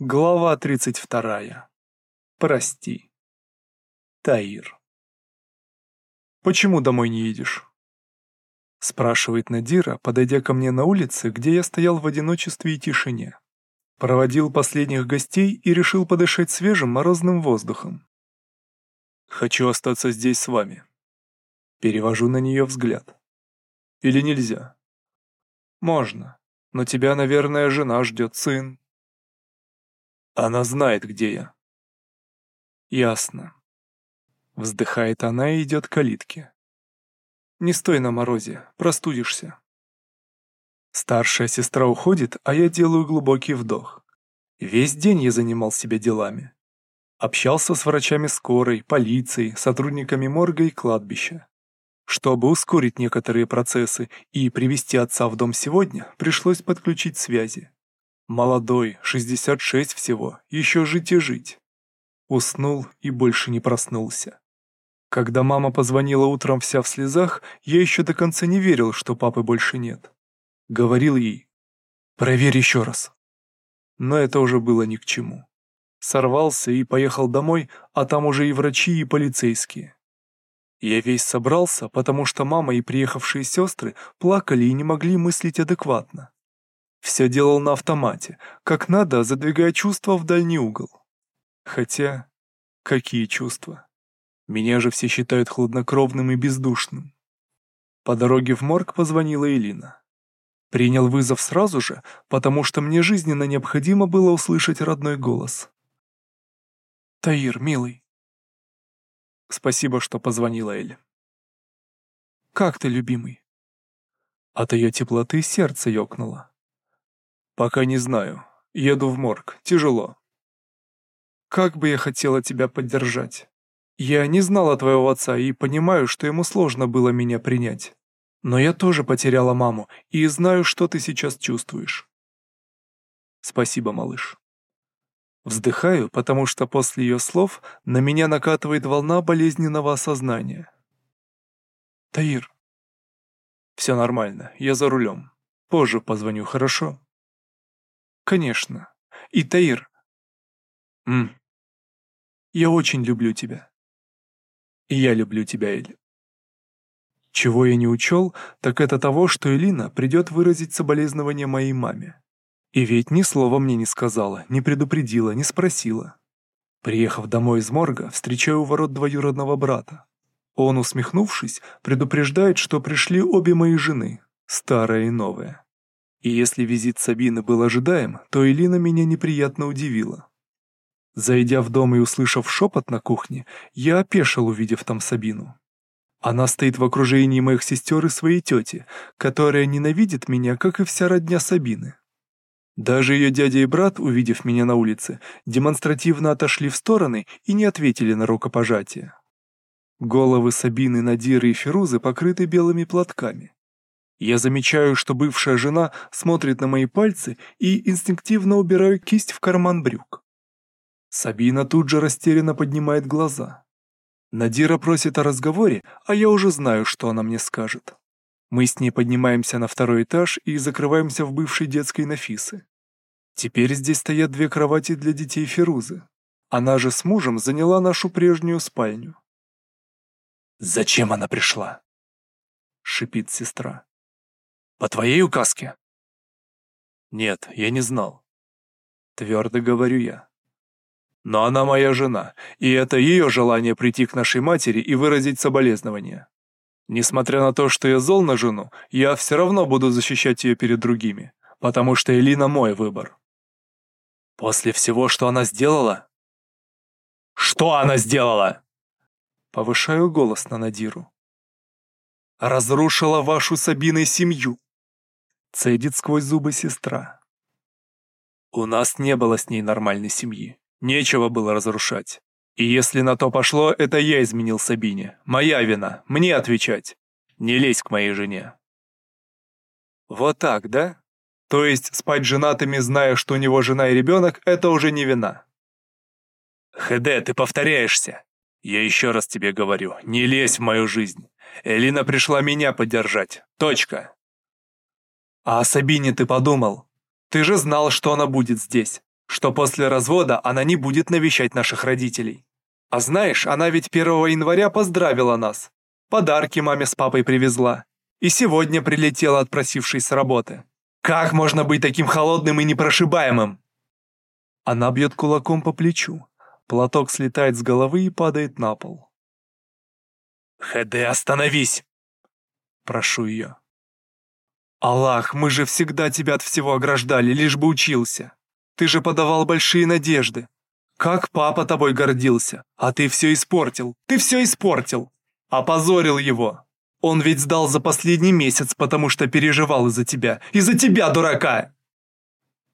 Глава 32. Прости. Таир. «Почему домой не едешь?» Спрашивает Надира, подойдя ко мне на улице, где я стоял в одиночестве и тишине. Проводил последних гостей и решил подышать свежим морозным воздухом. «Хочу остаться здесь с вами». Перевожу на нее взгляд. «Или нельзя?» «Можно, но тебя, наверное, жена ждет, сын». Она знает, где я. Ясно. Вздыхает она и идет к калитке. Не стой на морозе, простудишься. Старшая сестра уходит, а я делаю глубокий вдох. Весь день я занимал себя делами. Общался с врачами скорой, полицией, сотрудниками морга и кладбища. Чтобы ускорить некоторые процессы и привести отца в дом сегодня, пришлось подключить связи. Молодой, 66 всего, еще жить и жить. Уснул и больше не проснулся. Когда мама позвонила утром вся в слезах, я еще до конца не верил, что папы больше нет. Говорил ей, проверь еще раз. Но это уже было ни к чему. Сорвался и поехал домой, а там уже и врачи, и полицейские. Я весь собрался, потому что мама и приехавшие сестры плакали и не могли мыслить адекватно. Все делал на автомате, как надо, задвигая чувства в дальний угол. Хотя, какие чувства? Меня же все считают хладнокровным и бездушным. По дороге в морг позвонила Элина. Принял вызов сразу же, потому что мне жизненно необходимо было услышать родной голос. «Таир, милый». «Спасибо, что позвонила Эль». «Как ты, любимый?» От ее теплоты сердце ёкнуло. «Пока не знаю. Еду в морг. Тяжело». «Как бы я хотела тебя поддержать. Я не знала твоего отца и понимаю, что ему сложно было меня принять. Но я тоже потеряла маму и знаю, что ты сейчас чувствуешь». «Спасибо, малыш». Вздыхаю, потому что после ее слов на меня накатывает волна болезненного осознания. «Таир». «Все нормально, я за рулем. Позже позвоню, хорошо?» Конечно. И Таир. М. Я очень люблю тебя. И я люблю тебя, Эль. Чего я не учел, так это того, что Элина придет выразить соболезнование моей маме. И ведь ни слова мне не сказала, не предупредила, не спросила. Приехав домой из морга, встречаю у ворот двоюродного брата. Он, усмехнувшись, предупреждает, что пришли обе мои жены, старая и новая. И если визит Сабины был ожидаем, то Элина меня неприятно удивила. Зайдя в дом и услышав шепот на кухне, я опешил, увидев там Сабину. Она стоит в окружении моих сестер и своей тети, которая ненавидит меня, как и вся родня Сабины. Даже ее дядя и брат, увидев меня на улице, демонстративно отошли в стороны и не ответили на рукопожатие. Головы Сабины, Надиры и Ферузы покрыты белыми платками. Я замечаю, что бывшая жена смотрит на мои пальцы и инстинктивно убираю кисть в карман брюк. Сабина тут же растерянно поднимает глаза. Надира просит о разговоре, а я уже знаю, что она мне скажет. Мы с ней поднимаемся на второй этаж и закрываемся в бывшей детской Нафисы. Теперь здесь стоят две кровати для детей Ферузы. Она же с мужем заняла нашу прежнюю спальню. «Зачем она пришла?» — шипит сестра. По твоей указке?» «Нет, я не знал». Твердо говорю я. «Но она моя жена, и это ее желание прийти к нашей матери и выразить соболезнования. Несмотря на то, что я зол на жену, я все равно буду защищать ее перед другими, потому что Элина мой выбор». «После всего, что она сделала?» «Что она сделала?» Повышаю голос на Надиру. «Разрушила вашу Сабиной семью, Цедит сквозь зубы сестра. У нас не было с ней нормальной семьи. Нечего было разрушать. И если на то пошло, это я изменил Сабине. Моя вина. Мне отвечать. Не лезь к моей жене. Вот так, да? То есть спать женатыми, зная, что у него жена и ребенок, это уже не вина. ХД, ты повторяешься. Я еще раз тебе говорю, не лезь в мою жизнь. Элина пришла меня поддержать. Точка. А о Сабине ты подумал? Ты же знал, что она будет здесь. что после развода она не будет навещать наших родителей. А знаешь, она ведь 1 января поздравила нас. Подарки маме с папой привезла. И сегодня прилетела, отпросившись с работы. Как можно быть таким холодным и непрошибаемым? Она бьет кулаком по плечу. Платок слетает с головы и падает на пол. «ХД, остановись!» Прошу ее. «Аллах, мы же всегда тебя от всего ограждали, лишь бы учился. Ты же подавал большие надежды. Как папа тобой гордился, а ты все испортил, ты все испортил. Опозорил его. Он ведь сдал за последний месяц, потому что переживал из-за тебя. Из-за тебя, дурака!»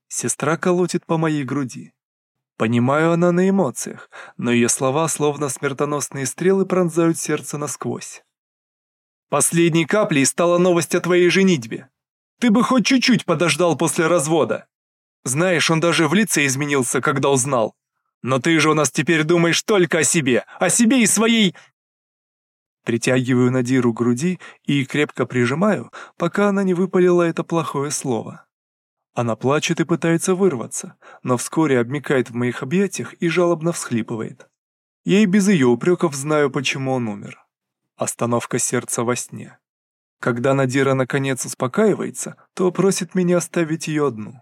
Сестра колотит по моей груди. Понимаю, она на эмоциях, но ее слова, словно смертоносные стрелы, пронзают сердце насквозь. Последней каплей стала новость о твоей женитьбе. Ты бы хоть чуть-чуть подождал после развода. Знаешь, он даже в лице изменился, когда узнал. Но ты же у нас теперь думаешь только о себе, о себе и своей... Притягиваю Надиру к груди и крепко прижимаю, пока она не выпалила это плохое слово. Она плачет и пытается вырваться, но вскоре обмикает в моих объятиях и жалобно всхлипывает. Я и без ее упреков знаю, почему он умер. Остановка сердца во сне. Когда Надира наконец успокаивается, то просит меня оставить ее одну.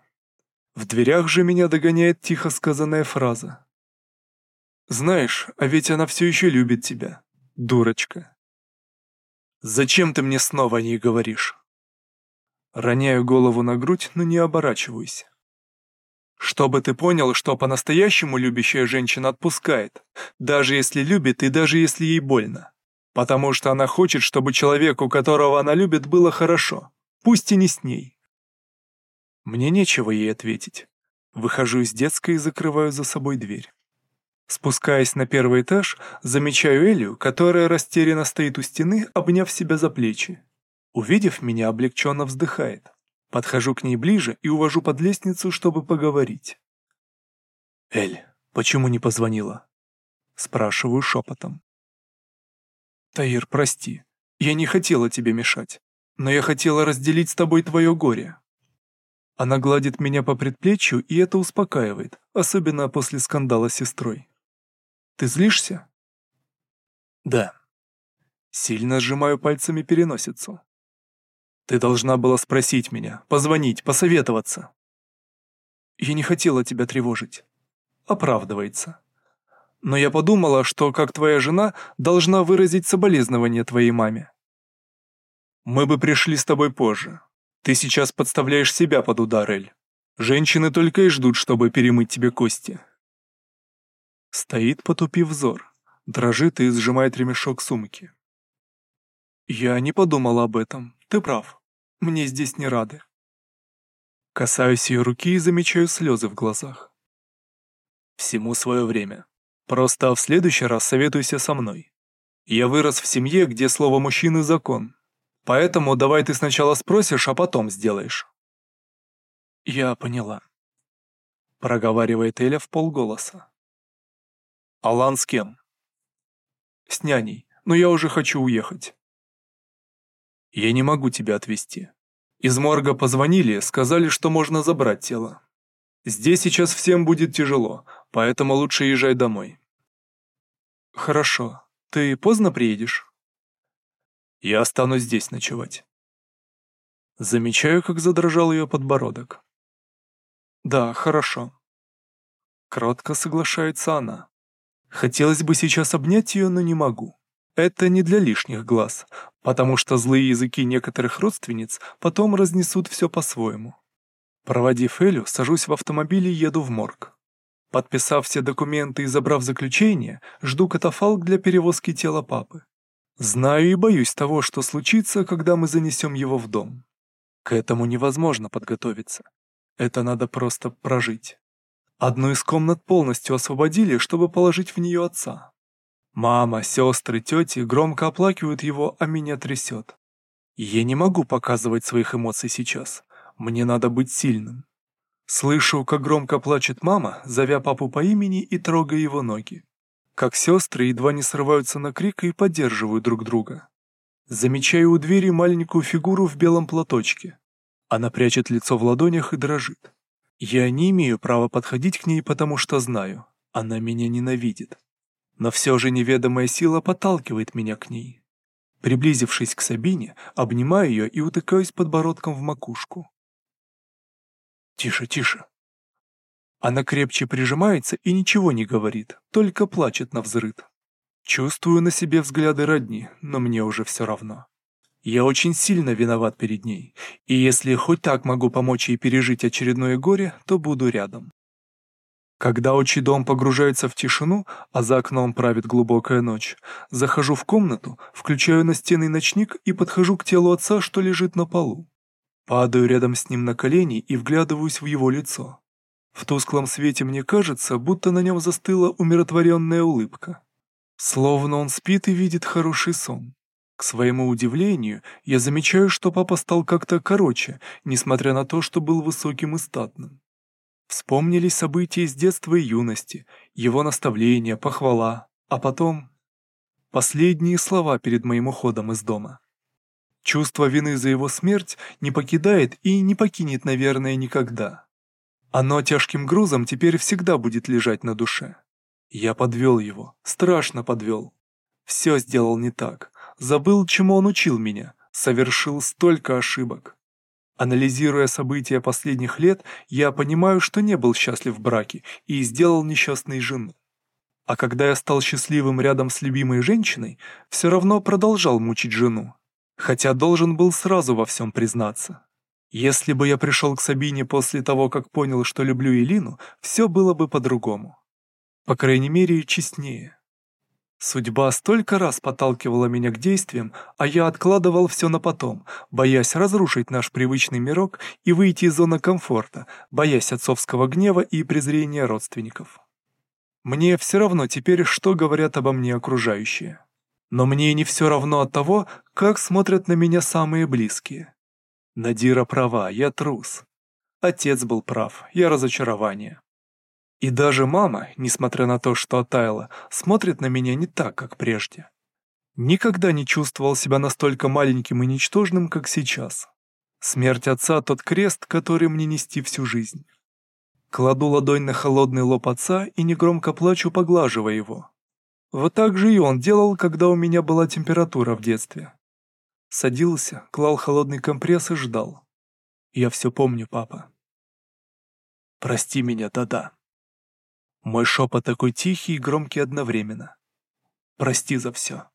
В дверях же меня догоняет тихо сказанная фраза. «Знаешь, а ведь она все еще любит тебя, дурочка». «Зачем ты мне снова о ней говоришь?» Роняю голову на грудь, но не оборачиваюсь. Чтобы ты понял, что по-настоящему любящая женщина отпускает, даже если любит и даже если ей больно. Потому что она хочет, чтобы человеку, которого она любит, было хорошо, пусть и не с ней. Мне нечего ей ответить. Выхожу из детской и закрываю за собой дверь. Спускаясь на первый этаж, замечаю Элию, которая растерянно стоит у стены, обняв себя за плечи. Увидев меня, облегченно вздыхает. Подхожу к ней ближе и увожу под лестницу, чтобы поговорить. «Эль, почему не позвонила?» Спрашиваю шепотом. «Таир, прости, я не хотела тебе мешать, но я хотела разделить с тобой твое горе». Она гладит меня по предплечью, и это успокаивает, особенно после скандала с сестрой. «Ты злишься?» «Да». Сильно сжимаю пальцами переносицу. Ты должна была спросить меня, позвонить, посоветоваться. Я не хотела тебя тревожить. Оправдывается. Но я подумала, что, как твоя жена, должна выразить соболезнование твоей маме. Мы бы пришли с тобой позже. Ты сейчас подставляешь себя под удар, Эль. Женщины только и ждут, чтобы перемыть тебе кости. Стоит, потупив взор, дрожит и сжимает ремешок сумки. Я не подумала об этом, ты прав. Мне здесь не рады. Касаюсь ее руки и замечаю слезы в глазах. Всему свое время. Просто в следующий раз советуйся со мной. Я вырос в семье, где слово «мужчины» — закон. Поэтому давай ты сначала спросишь, а потом сделаешь. Я поняла. Проговаривает Эля в полголоса. Алан с кем? С няней, но я уже хочу уехать. Я не могу тебя отвезти. Из морга позвонили, сказали, что можно забрать тело. Здесь сейчас всем будет тяжело, поэтому лучше езжай домой. Хорошо. Ты поздно приедешь? Я останусь здесь ночевать. Замечаю, как задрожал ее подбородок. Да, хорошо. Кротко соглашается она. Хотелось бы сейчас обнять ее, но не могу. Это не для лишних глаз, потому что злые языки некоторых родственниц потом разнесут все по-своему. Проводив Элю, сажусь в автомобиль и еду в морг. Подписав все документы и забрав заключение, жду катафалк для перевозки тела папы. Знаю и боюсь того, что случится, когда мы занесем его в дом. К этому невозможно подготовиться. Это надо просто прожить. Одну из комнат полностью освободили, чтобы положить в нее отца. Мама, сестры, тети громко оплакивают его, а меня трясет. Я не могу показывать своих эмоций сейчас. Мне надо быть сильным. Слышу, как громко плачет мама, зовя папу по имени и трогая его ноги. Как сестры едва не срываются на крик и поддерживают друг друга. Замечаю у двери маленькую фигуру в белом платочке. Она прячет лицо в ладонях и дрожит. Я не имею права подходить к ней, потому что знаю, она меня ненавидит. Но все же неведомая сила подталкивает меня к ней. Приблизившись к Сабине, обнимаю ее и утыкаюсь подбородком в макушку. Тише, тише. Она крепче прижимается и ничего не говорит, только плачет на взрыд. Чувствую на себе взгляды родни, но мне уже все равно. Я очень сильно виноват перед ней, и если хоть так могу помочь ей пережить очередное горе, то буду рядом. Когда отчий дом погружается в тишину, а за окном правит глубокая ночь, захожу в комнату, включаю настенный ночник и подхожу к телу отца, что лежит на полу. Падаю рядом с ним на колени и вглядываюсь в его лицо. В тусклом свете мне кажется, будто на нем застыла умиротворенная улыбка. Словно он спит и видит хороший сон. К своему удивлению, я замечаю, что папа стал как-то короче, несмотря на то, что был высоким и статным. Вспомнились события из детства и юности, его наставления, похвала, а потом... Последние слова перед моим уходом из дома. Чувство вины за его смерть не покидает и не покинет, наверное, никогда. Оно тяжким грузом теперь всегда будет лежать на душе. Я подвел его, страшно подвел. Все сделал не так, забыл, чему он учил меня, совершил столько ошибок. Анализируя события последних лет, я понимаю, что не был счастлив в браке и сделал несчастной жену. А когда я стал счастливым рядом с любимой женщиной, все равно продолжал мучить жену, хотя должен был сразу во всем признаться. Если бы я пришел к Сабине после того, как понял, что люблю Элину, все было бы по-другому. По крайней мере, честнее. Судьба столько раз подталкивала меня к действиям, а я откладывал все на потом, боясь разрушить наш привычный мирок и выйти из зоны комфорта, боясь отцовского гнева и презрения родственников. Мне все равно теперь, что говорят обо мне окружающие. Но мне не все равно от того, как смотрят на меня самые близкие. Надира права, я трус. Отец был прав, я разочарование. И даже мама, несмотря на то, что оттаяла, смотрит на меня не так, как прежде. Никогда не чувствовал себя настолько маленьким и ничтожным, как сейчас. Смерть отца — тот крест, который мне нести всю жизнь. Кладу ладонь на холодный лоб отца и негромко плачу, поглаживая его. Вот так же и он делал, когда у меня была температура в детстве. Садился, клал холодный компресс и ждал. Я все помню, папа. Прости меня, да-да. Мой шепот такой тихий и громкий одновременно. Прости за все.